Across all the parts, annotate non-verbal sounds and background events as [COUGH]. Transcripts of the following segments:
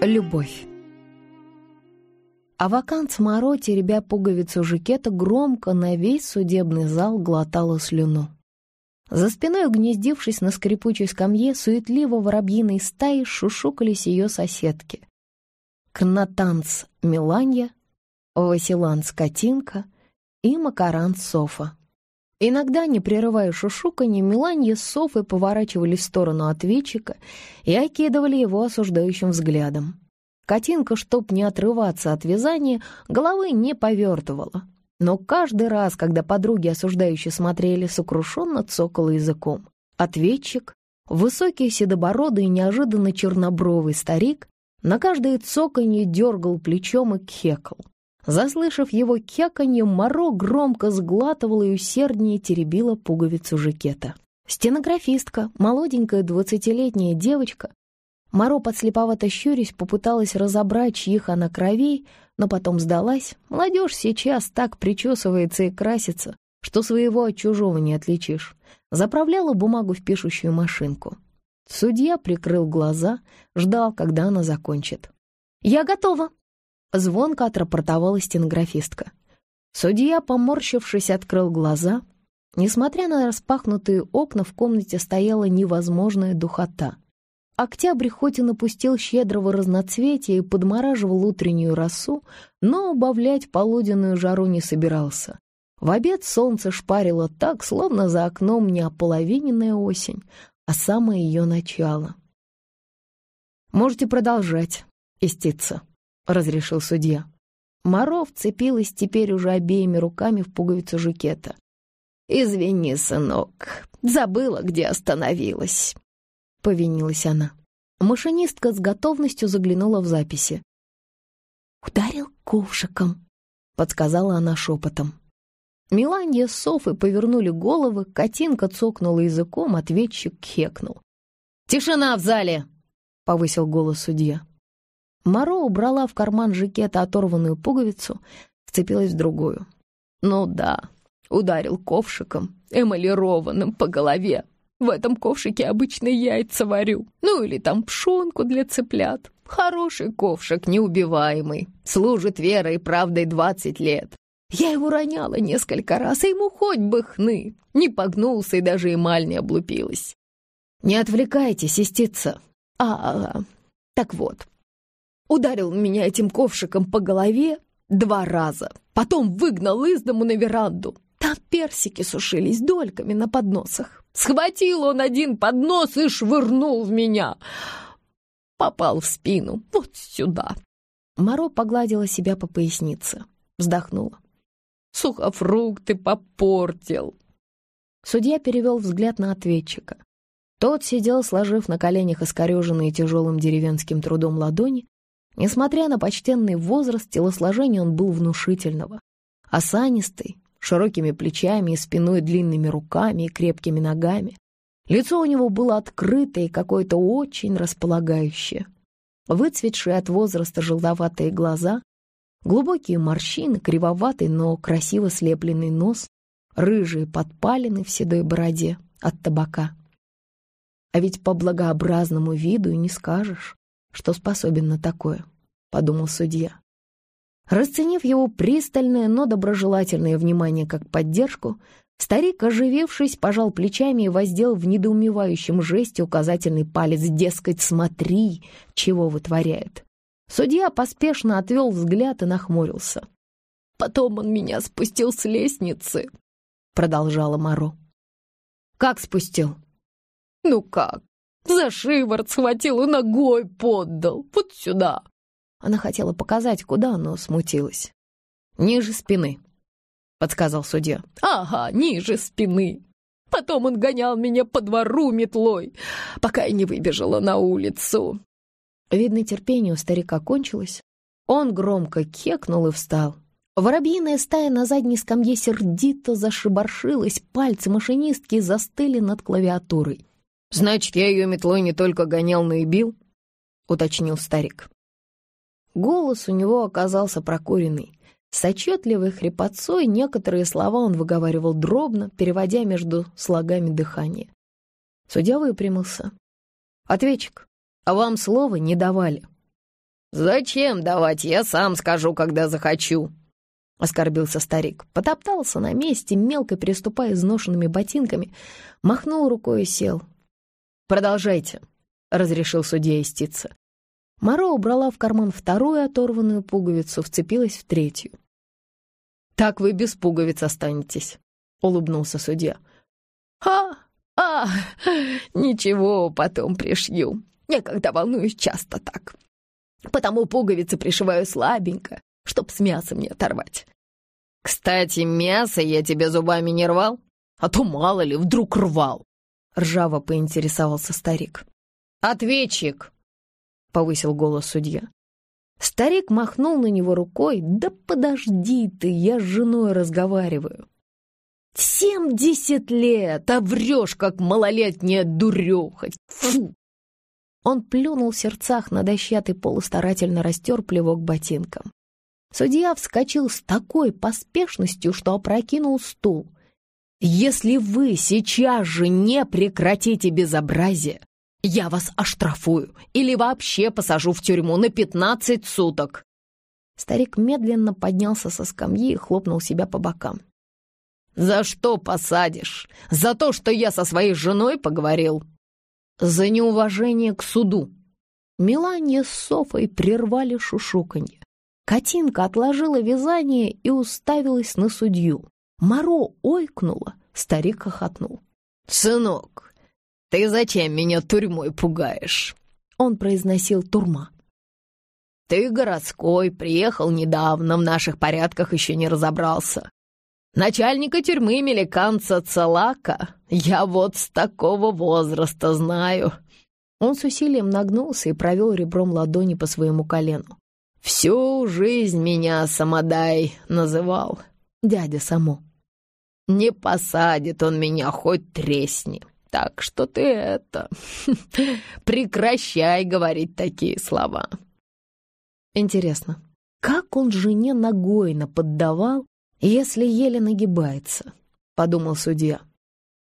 Любовь. Авакант Моро, теребя пуговицу жакета, громко на весь судебный зал глотала слюну. За спиной, угнездившись на скрипучей скамье, суетливо воробьиной стаи шушукались ее соседки. Кнатанц Миланья, Василан Скотинка и Макаранц Софа. Иногда, не прерывая шушуканье, Меланья с Софой поворачивали в сторону ответчика и окидывали его осуждающим взглядом. Катинка, чтоб не отрываться от вязания, головы не повертывала. Но каждый раз, когда подруги осуждающе смотрели, сокрушенно цокала языком. Ответчик, высокий седобородый и неожиданно чернобровый старик, на каждое цоканье дергал плечом и кхекал. Заслышав его кяканье, Моро громко сглатывала и усерднее теребила пуговицу жакета. Стенографистка, молоденькая двадцатилетняя девочка, Моро, подслеповато щурясь, попыталась разобрать, чьих она кровей, но потом сдалась. Молодежь сейчас так причесывается и красится, что своего от чужого не отличишь. Заправляла бумагу в пишущую машинку. Судья прикрыл глаза, ждал, когда она закончит. «Я готова!» Звонко отрапортовала стенографистка. Судья, поморщившись, открыл глаза. Несмотря на распахнутые окна, в комнате стояла невозможная духота. Октябрь хоть и напустил щедрого разноцветия и подмораживал утреннюю росу, но убавлять полуденную жару не собирался. В обед солнце шпарило так, словно за окном не ополовиненная осень, а самое ее начало. «Можете продолжать, истица», разрешил судья. Моро вцепилась теперь уже обеими руками в пуговицу жакета. «Извини, сынок, забыла, где остановилась», — повинилась она. Машинистка с готовностью заглянула в записи. «Ударил ковшиком», — подсказала она шепотом. Миланья, с Софой повернули головы, котинка цокнула языком, ответчик хекнул. «Тишина в зале!» — повысил голос судья. Маро убрала в карман жакета оторванную пуговицу, вцепилась в другую. «Ну да», — ударил ковшиком, эмалированным по голове. «В этом ковшике обычно яйца варю, ну или там пшонку для цыплят. Хороший ковшик, неубиваемый, служит верой и правдой двадцать лет. Я его роняла несколько раз, а ему хоть бы хны. Не погнулся и даже эмаль не облупилась. Не отвлекайтесь, истица. А, -а, а, так вот, ударил меня этим ковшиком по голове два раза. Потом выгнал из дому на веранду. Там персики сушились дольками на подносах. Схватил он один поднос и швырнул в меня. Попал в спину, вот сюда. Маро погладила себя по пояснице. Вздохнула. «Сухофрукты попортил!» Судья перевел взгляд на ответчика. Тот сидел, сложив на коленях искореженные тяжелым деревенским трудом ладони, Несмотря на почтенный возраст, телосложение он был внушительного, осанистый, широкими плечами и спиной длинными руками и крепкими ногами. Лицо у него было открытое и какое-то очень располагающее. Выцветшие от возраста желтоватые глаза, глубокие морщины, кривоватый, но красиво слепленный нос, рыжие подпалины в седой бороде от табака. А ведь по благообразному виду и не скажешь что способен на такое», — подумал судья. Расценив его пристальное, но доброжелательное внимание как поддержку, старик, оживившись, пожал плечами и воздел в недоумевающем жесте указательный палец, дескать, «смотри, чего вытворяет». Судья поспешно отвел взгляд и нахмурился. «Потом он меня спустил с лестницы», — продолжала Маро. «Как спустил?» «Ну как? За шиворот схватил и ногой поддал. Вот сюда. Она хотела показать, куда, но смутилась. «Ниже спины», — подсказал судья. «Ага, ниже спины». Потом он гонял меня по двору метлой, пока я не выбежала на улицу. Видно, терпение у старика кончилось. Он громко кекнул и встал. Воробьиная стая на задней скамье сердито зашибаршилась, пальцы машинистки застыли над клавиатурой. «Значит, я ее метлой не только гонял, но и бил?» — уточнил старик. Голос у него оказался прокуренный. С отчетливой хрипотцой некоторые слова он выговаривал дробно, переводя между слогами дыхание. Судья выпрямился. «Ответчик, а вам слова не давали». «Зачем давать? Я сам скажу, когда захочу», — оскорбился старик. Потоптался на месте, мелко переступая изношенными ботинками, махнул рукой и сел. «Продолжайте», — разрешил судья истица. Маро убрала в карман вторую оторванную пуговицу, вцепилась в третью. «Так вы без пуговиц останетесь», — улыбнулся судья. «А, а, ничего, потом пришью. Я когда волнуюсь, часто так. Потому пуговицы пришиваю слабенько, чтоб с мясом не оторвать. Кстати, мясо я тебе зубами не рвал, а то мало ли, вдруг рвал». — ржаво поинтересовался старик. «Ответчик!» — повысил голос судья. Старик махнул на него рукой. «Да подожди ты, я с женой разговариваю». «Семьдесят лет, а врешь, как малолетняя дуреха! Фу!» Он плюнул в сердцах на дощатый пол и старательно растер плевок ботинком. Судья вскочил с такой поспешностью, что опрокинул стул — если вы сейчас же не прекратите безобразие, я вас оштрафую или вообще посажу в тюрьму на 15 суток. Старик медленно поднялся со скамьи и хлопнул себя по бокам. «За что посадишь? За то, что я со своей женой поговорил?» «За неуважение к суду». Мелания с Софой прервали шушуканье. Катинка отложила вязание и уставилась на судью. Маро ойкнула, старик охотнул. «Сынок, ты зачем меня тюрьмой пугаешь?» Он произносил «турма». «Ты городской, приехал недавно, в наших порядках еще не разобрался. Начальника тюрьмы меликанца Целака я вот с такого возраста знаю». Он с усилием нагнулся и провел ребром ладони по своему колену. «Всю жизнь меня Самодай называл, дядя Само». Не посадит он меня, хоть тресни. Так что ты это... [LAUGHS] Прекращай говорить такие слова. Интересно, как он жене ногой наподдавал, если еле нагибается? Подумал судья.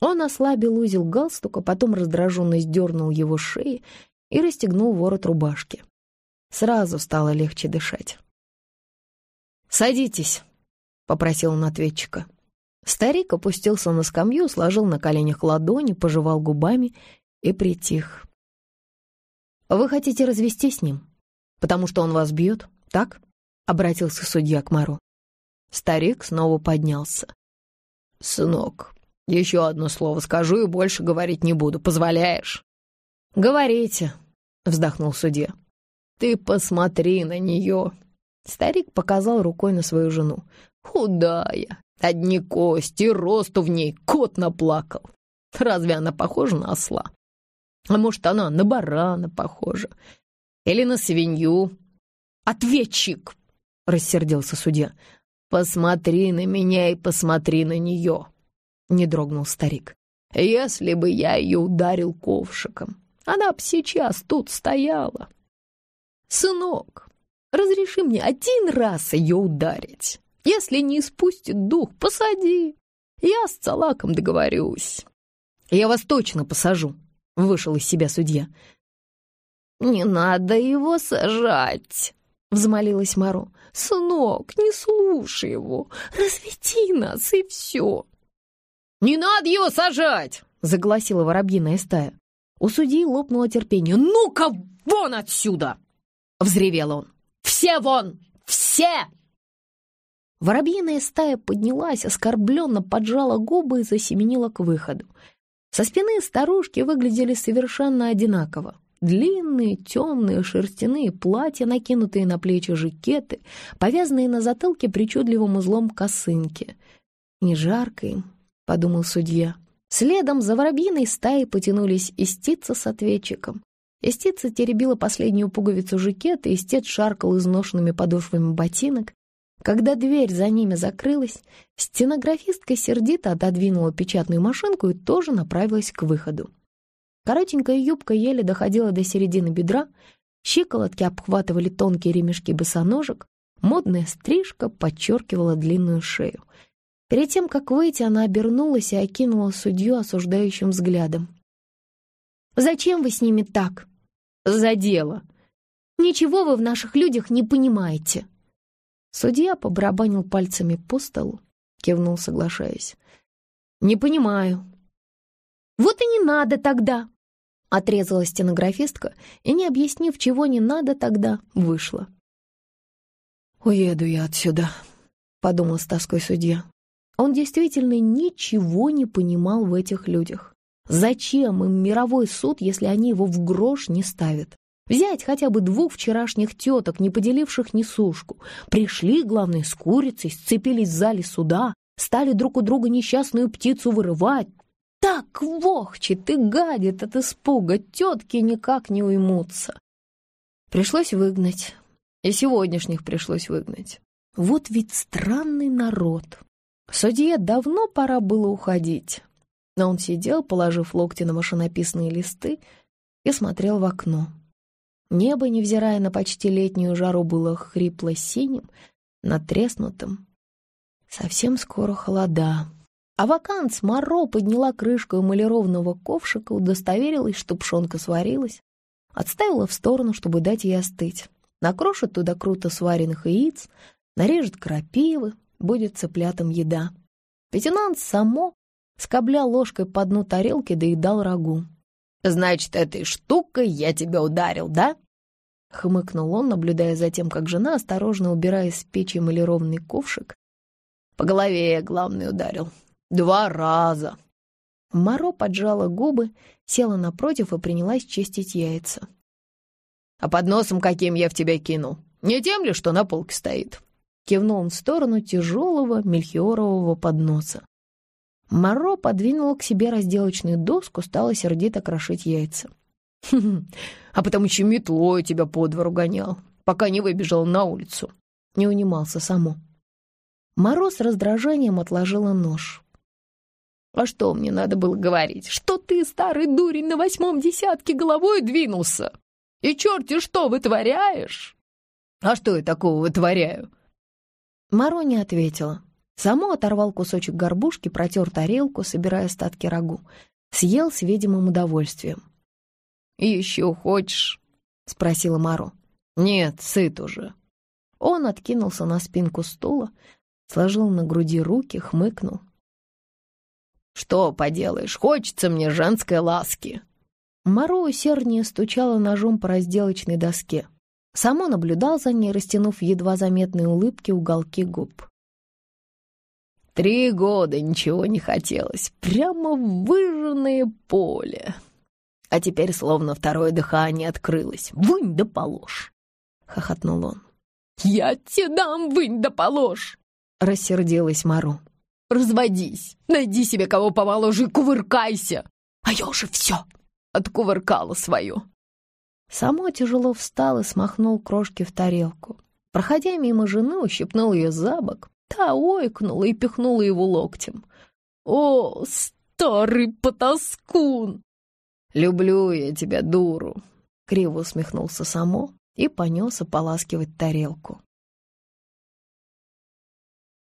Он ослабил узел галстука, потом раздраженно сдернул его шеи и расстегнул ворот рубашки. Сразу стало легче дышать. «Садитесь», — попросил он ответчика. Старик опустился на скамью, сложил на коленях ладони, пожевал губами и притих. «Вы хотите развести с ним? Потому что он вас бьет, так?» — обратился судья к Мару. Старик снова поднялся. «Сынок, еще одно слово скажу и больше говорить не буду. Позволяешь?» «Говорите», — вздохнул судья. «Ты посмотри на нее!» Старик показал рукой на свою жену. «Худая, Одни кости, росту в ней кот наплакал. Разве она похожа на осла? А может, она на барана похожа? Или на свинью? Ответчик!» — рассердился судья. «Посмотри на меня и посмотри на нее!» — не дрогнул старик. «Если бы я ее ударил ковшиком, она б сейчас тут стояла!» «Сынок, разреши мне один раз ее ударить!» Если не испустит дух, посади. Я с Цалаком договорюсь. Я вас точно посажу, — вышел из себя судья. Не надо его сажать, — взмолилась Маро. Сынок, не слушай его, разведи нас и все. Не надо его сажать, — загласила воробьиная стая. У судьи лопнуло терпение. «Ну-ка, вон отсюда!» — взревел он. «Все вон! Все!» Воробьиная стая поднялась, оскорбленно поджала губы и засеменила к выходу. Со спины старушки выглядели совершенно одинаково. Длинные, темные, шерстяные платья, накинутые на плечи жакеты, повязанные на затылке причудливым узлом косынки. «Не жарко им», — подумал судья. Следом за воробьиной стаей потянулись истица с ответчиком. Истица теребила последнюю пуговицу жакета, истец шаркал изношенными подошвами ботинок. Когда дверь за ними закрылась, стенографистка сердито отодвинула печатную машинку и тоже направилась к выходу. Коротенькая юбка еле доходила до середины бедра, щиколотки обхватывали тонкие ремешки босоножек, модная стрижка подчеркивала длинную шею. Перед тем, как выйти, она обернулась и окинула судью осуждающим взглядом. «Зачем вы с ними так?» «За дело!» «Ничего вы в наших людях не понимаете!» Судья побарабанил пальцами по столу, кивнул, соглашаясь. «Не понимаю». «Вот и не надо тогда!» Отрезала стенографистка и, не объяснив, чего не надо тогда, вышла. «Уеду я отсюда», — подумал с тоской судья. Он действительно ничего не понимал в этих людях. Зачем им мировой суд, если они его в грош не ставят? Взять хотя бы двух вчерашних теток, не поделивших ни сушку. Пришли, главные с курицей, сцепились в зале суда, стали друг у друга несчастную птицу вырывать. Так вохчет ты гадит от испуга, тетки никак не уймутся. Пришлось выгнать. И сегодняшних пришлось выгнать. Вот ведь странный народ. Судье давно пора было уходить. Но он сидел, положив локти на машинописные листы, и смотрел в окно. Небо, невзирая на почти летнюю жару, было хрипло-синим, натреснутым. Совсем скоро холода. А ваканс Моро подняла крышку эмалированного ковшика, удостоверилась, что пшенка сварилась, отставила в сторону, чтобы дать ей остыть. Накрошит туда круто сваренных яиц, нарежет крапивы, будет цыплятам еда. Лейтенант само скобля ложкой по дну тарелки доедал рагу. Значит, этой штукой я тебя ударил, да?» Хмыкнул он, наблюдая за тем, как жена, осторожно убирая с печи эмалированный ковшик, по голове я, главный ударил. Два раза. Маро поджала губы, села напротив и принялась чистить яйца. «А под носом каким я в тебя кинул? Не тем ли, что на полке стоит?» Кивнул он в сторону тяжелого мельхиорового подноса. Маро подвинула к себе разделочную доску, стала сердито крошить яйца. [LAUGHS] «А потому что метлой тебя по двору гонял, пока не выбежал на улицу», — не унимался само. Мороз с раздражением отложила нож. «А что мне надо было говорить? Что ты, старый дурень, на восьмом десятке головой двинулся? И черти что вытворяешь?» «А что я такого вытворяю?» Маро не ответила. Само оторвал кусочек горбушки, протер тарелку, собирая остатки рагу. Съел с видимым удовольствием. «Еще хочешь?» — спросила Мару. «Нет, сыт уже». Он откинулся на спинку стула, сложил на груди руки, хмыкнул. «Что поделаешь, хочется мне женской ласки!» Мару усерднее стучала ножом по разделочной доске. Само наблюдал за ней, растянув едва заметные улыбки уголки губ. Три года ничего не хотелось. Прямо выжженное поле. А теперь словно второе дыхание открылось. Вынь да положь! — хохотнул он. «Я тебе дам вынь да положь!» — рассердилась Мару. «Разводись, найди себе кого помоложе и кувыркайся! А я уже все откувыркала свое!» Само тяжело встал и смахнул крошки в тарелку. Проходя мимо жены, ущипнул ее за бок, та ойкнула и пихнула его локтем. «О, старый потаскун!» «Люблю я тебя, дуру!» — криво усмехнулся Само и понес ополаскивать тарелку.